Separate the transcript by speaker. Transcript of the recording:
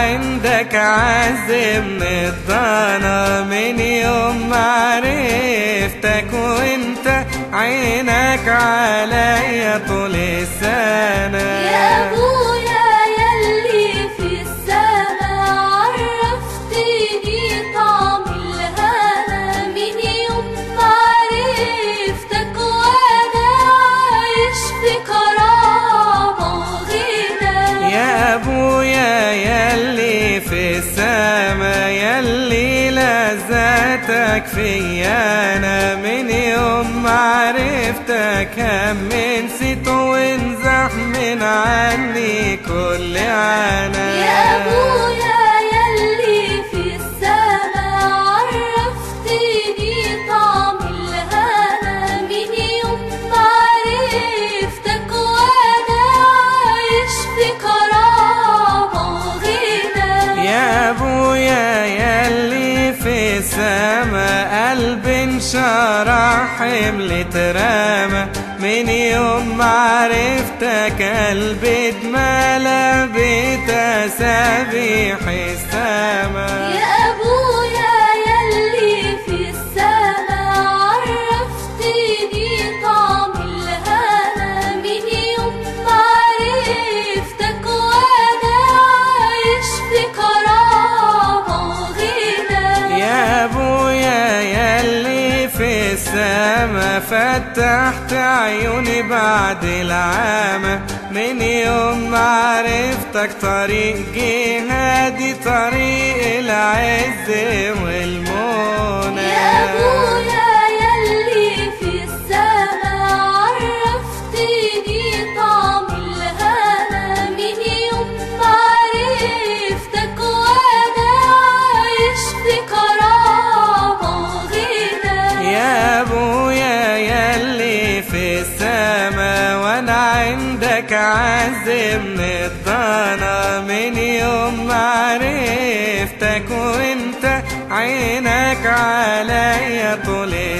Speaker 1: عندك عز من الضنا من يوم ما عرفتك وانت عينك عليا طول السنة. لذاتك فيا. أنا من يوم ما عرفتك هم نسيت وانزح من عني كل عنا
Speaker 2: السما
Speaker 1: قلبي انشرح حملة رامة من يوم ما عرفتك قلبي اتملى بتسابيح السما فتحت عيوني بعد العامة من يوم ما عرفتك طريق جهادي طريق العز والمنى عندك عز من الضنا من يوم ما عرفتك وانت عينك عليا طول السنة
Speaker 2: يا